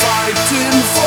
fighting.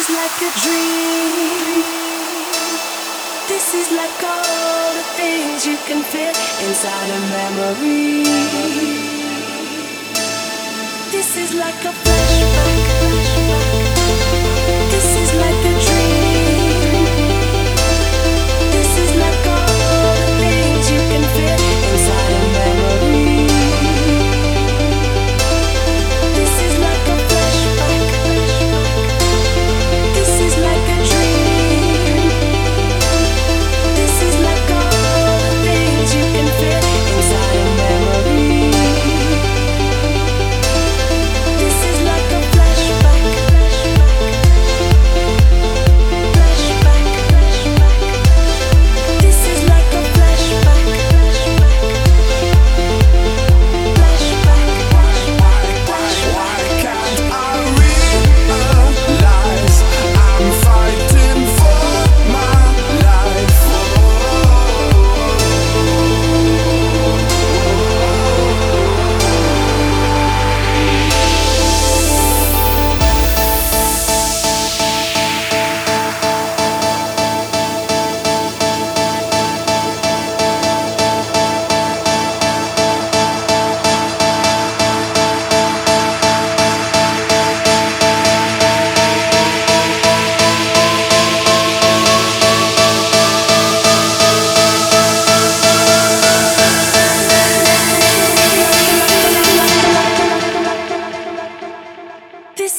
is like a dream. This is like all the things you can feel inside a memory. This is like a flashback. This is like a dream.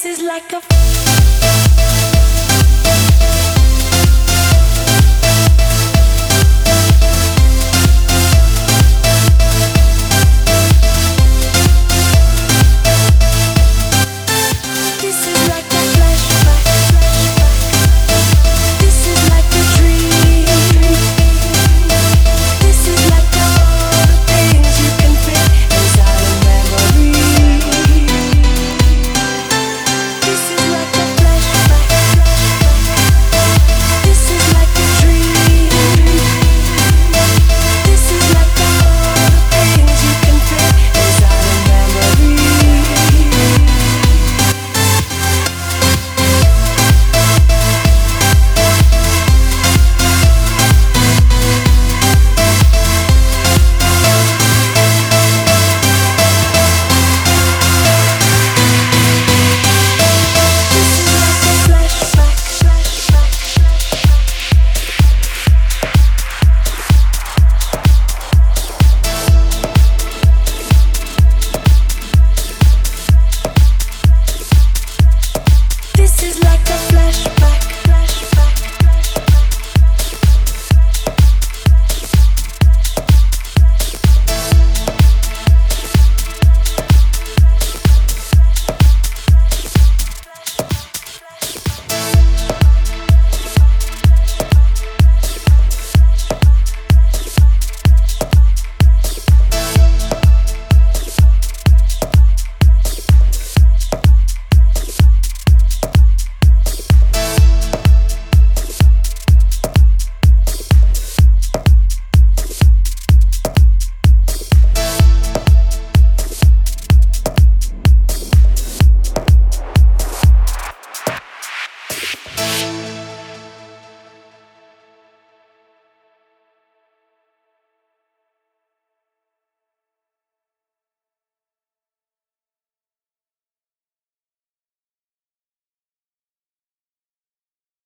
is like a